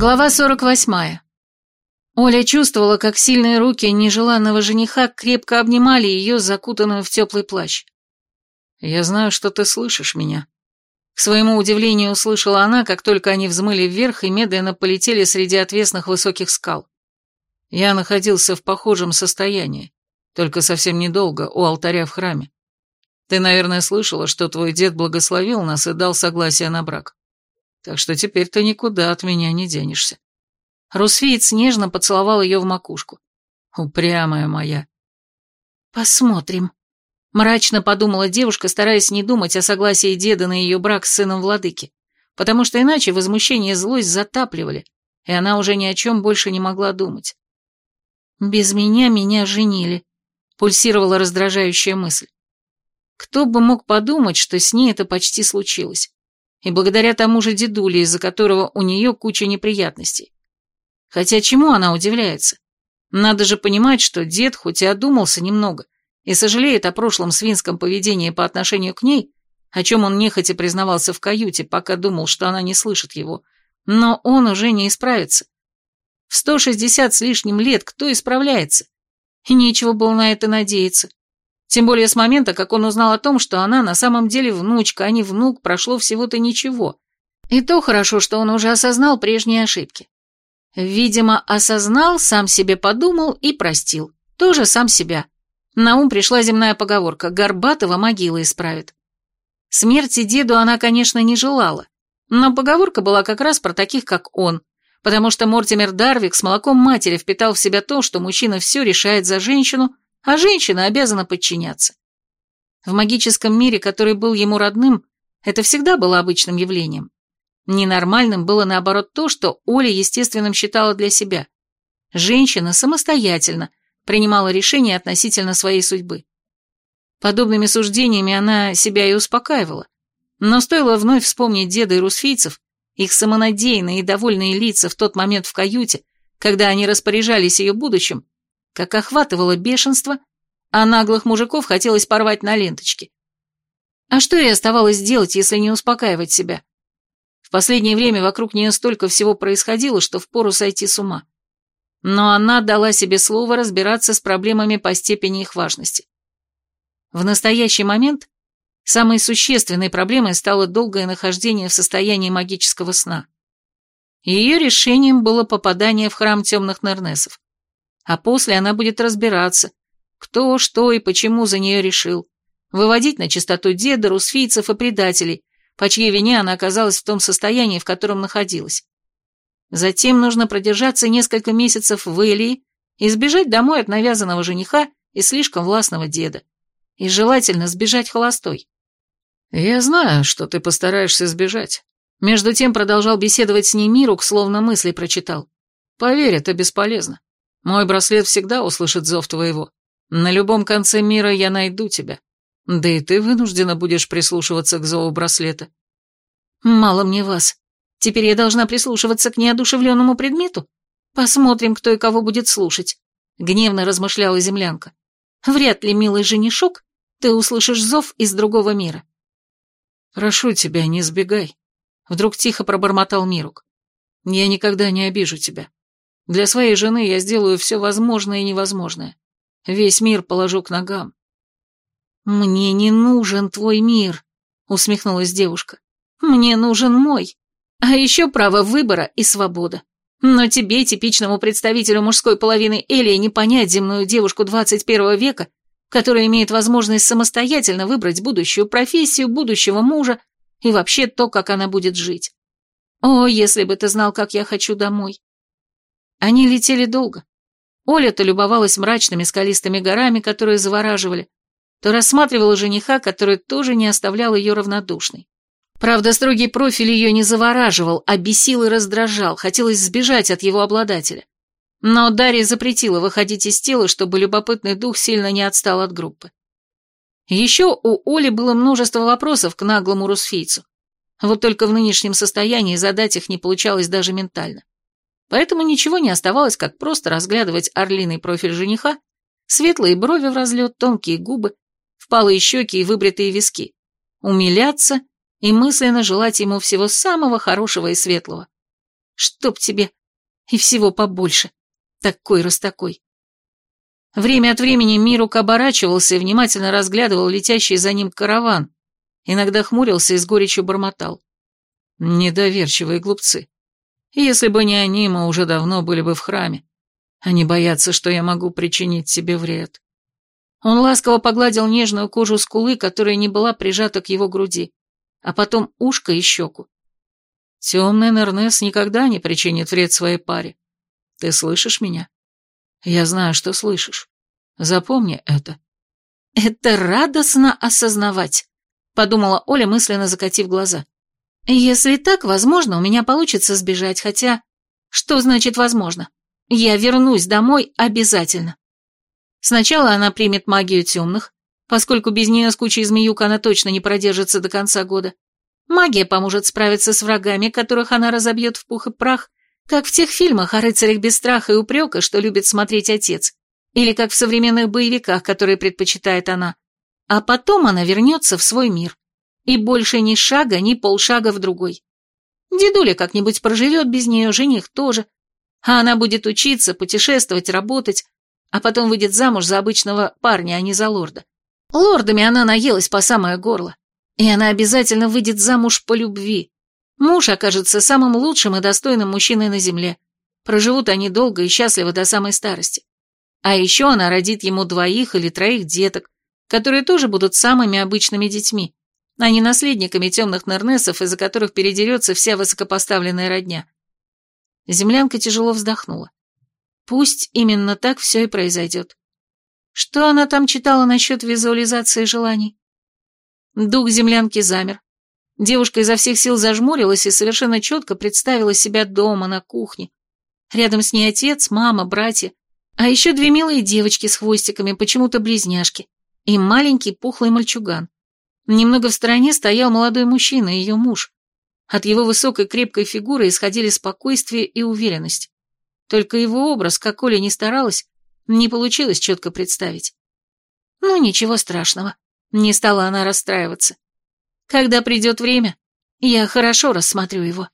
Глава 48. Оля чувствовала, как сильные руки нежеланного жениха крепко обнимали ее, закутанную в теплый плащ. «Я знаю, что ты слышишь меня». К своему удивлению услышала она, как только они взмыли вверх и медленно полетели среди отвесных высоких скал. Я находился в похожем состоянии, только совсем недолго, у алтаря в храме. Ты, наверное, слышала, что твой дед благословил нас и дал согласие на брак. Так что теперь ты никуда от меня не денешься. Русфиец нежно поцеловал ее в макушку. Упрямая моя. Посмотрим. Мрачно подумала девушка, стараясь не думать о согласии деда на ее брак с сыном владыки, потому что иначе возмущение и злость затапливали, и она уже ни о чем больше не могла думать. «Без меня меня женили», — пульсировала раздражающая мысль. Кто бы мог подумать, что с ней это почти случилось и благодаря тому же дедуле, из-за которого у нее куча неприятностей. Хотя чему она удивляется? Надо же понимать, что дед хоть и одумался немного и сожалеет о прошлом свинском поведении по отношению к ней, о чем он нехотя признавался в каюте, пока думал, что она не слышит его, но он уже не исправится. В 160 с лишним лет кто исправляется? И нечего было на это надеяться. Тем более с момента, как он узнал о том, что она на самом деле внучка, а не внук, прошло всего-то ничего. И то хорошо, что он уже осознал прежние ошибки. Видимо, осознал, сам себе подумал и простил. Тоже сам себя. На ум пришла земная поговорка «Горбатого могила исправит». Смерти деду она, конечно, не желала, но поговорка была как раз про таких, как он, потому что Мортимер Дарвик с молоком матери впитал в себя то, что мужчина все решает за женщину, а женщина обязана подчиняться. В магическом мире, который был ему родным, это всегда было обычным явлением. Ненормальным было наоборот то, что Оля естественным считала для себя. Женщина самостоятельно принимала решения относительно своей судьбы. Подобными суждениями она себя и успокаивала. Но стоило вновь вспомнить деда и русфийцев, их самонадеянные и довольные лица в тот момент в каюте, когда они распоряжались ее будущим, как охватывало бешенство, а наглых мужиков хотелось порвать на ленточки. А что ей оставалось делать, если не успокаивать себя? В последнее время вокруг нее столько всего происходило, что впору сойти с ума. Но она дала себе слово разбираться с проблемами по степени их важности. В настоящий момент самой существенной проблемой стало долгое нахождение в состоянии магического сна. Ее решением было попадание в храм темных Нернесов а после она будет разбираться, кто, что и почему за нее решил, выводить на чистоту деда, русфийцев и предателей, по чьей вине она оказалась в том состоянии, в котором находилась. Затем нужно продержаться несколько месяцев в Элии и сбежать домой от навязанного жениха и слишком властного деда. И желательно сбежать холостой. «Я знаю, что ты постараешься сбежать». Между тем продолжал беседовать с ней Мирук, словно мысли прочитал. «Поверь, это бесполезно. Мой браслет всегда услышит зов твоего. На любом конце мира я найду тебя. Да и ты вынуждена будешь прислушиваться к зову браслета. Мало мне вас. Теперь я должна прислушиваться к неодушевленному предмету? Посмотрим, кто и кого будет слушать. Гневно размышляла землянка. Вряд ли, милый женишок, ты услышишь зов из другого мира. Прошу тебя, не сбегай. Вдруг тихо пробормотал Мирук. Я никогда не обижу тебя. Для своей жены я сделаю все возможное и невозможное. Весь мир положу к ногам. «Мне не нужен твой мир», — усмехнулась девушка. «Мне нужен мой. А еще право выбора и свобода. Но тебе, типичному представителю мужской половины Элии, не понять земную девушку 21 века, которая имеет возможность самостоятельно выбрать будущую профессию, будущего мужа и вообще то, как она будет жить. О, если бы ты знал, как я хочу домой. Они летели долго. Оля то любовалась мрачными скалистыми горами, которые завораживали, то рассматривала жениха, который тоже не оставлял ее равнодушной. Правда, строгий профиль ее не завораживал, а бесил и раздражал, хотелось сбежать от его обладателя. Но Дарья запретила выходить из тела, чтобы любопытный дух сильно не отстал от группы. Еще у Оли было множество вопросов к наглому русфийцу. Вот только в нынешнем состоянии задать их не получалось даже ментально. Поэтому ничего не оставалось, как просто разглядывать орлиный профиль жениха, светлые брови в разлет, тонкие губы, впалые щеки и выбритые виски, умиляться и мысленно желать ему всего самого хорошего и светлого. Чтоб тебе. И всего побольше. Такой раз такой. Время от времени Мирук оборачивался и внимательно разглядывал летящий за ним караван. Иногда хмурился и с горечью бормотал. Недоверчивые глупцы. Если бы не они, мы уже давно были бы в храме. Они боятся, что я могу причинить себе вред. Он ласково погладил нежную кожу скулы, которая не была прижата к его груди, а потом ушко и щеку. Темный Нернес никогда не причинит вред своей паре. Ты слышишь меня? Я знаю, что слышишь. Запомни это. Это радостно осознавать, подумала Оля, мысленно закатив глаза. Если так, возможно, у меня получится сбежать, хотя... Что значит возможно? Я вернусь домой обязательно. Сначала она примет магию темных, поскольку без нее с кучей змеюк она точно не продержится до конца года. Магия поможет справиться с врагами, которых она разобьет в пух и прах, как в тех фильмах о рыцарях без страха и упрека, что любит смотреть отец, или как в современных боевиках, которые предпочитает она. А потом она вернется в свой мир. И больше ни шага, ни полшага в другой. Дедуля как-нибудь проживет без нее, жених тоже. А она будет учиться, путешествовать, работать, а потом выйдет замуж за обычного парня, а не за лорда. Лордами она наелась по самое горло. И она обязательно выйдет замуж по любви. Муж окажется самым лучшим и достойным мужчиной на земле. Проживут они долго и счастливо до самой старости. А еще она родит ему двоих или троих деток, которые тоже будут самыми обычными детьми, а не наследниками темных нернесов, из-за которых передерется вся высокопоставленная родня. Землянка тяжело вздохнула. Пусть именно так все и произойдет. Что она там читала насчет визуализации желаний? Дух землянки замер. Девушка изо всех сил зажмурилась и совершенно четко представила себя дома, на кухне. Рядом с ней отец, мама, братья, а еще две милые девочки с хвостиками, почему-то близняшки, и маленький пухлый мальчуган. Немного в стороне стоял молодой мужчина, ее муж. От его высокой крепкой фигуры исходили спокойствие и уверенность. Только его образ, как Оля не старалась, не получилось четко представить. Ну, ничего страшного. Не стала она расстраиваться. Когда придет время, я хорошо рассмотрю его.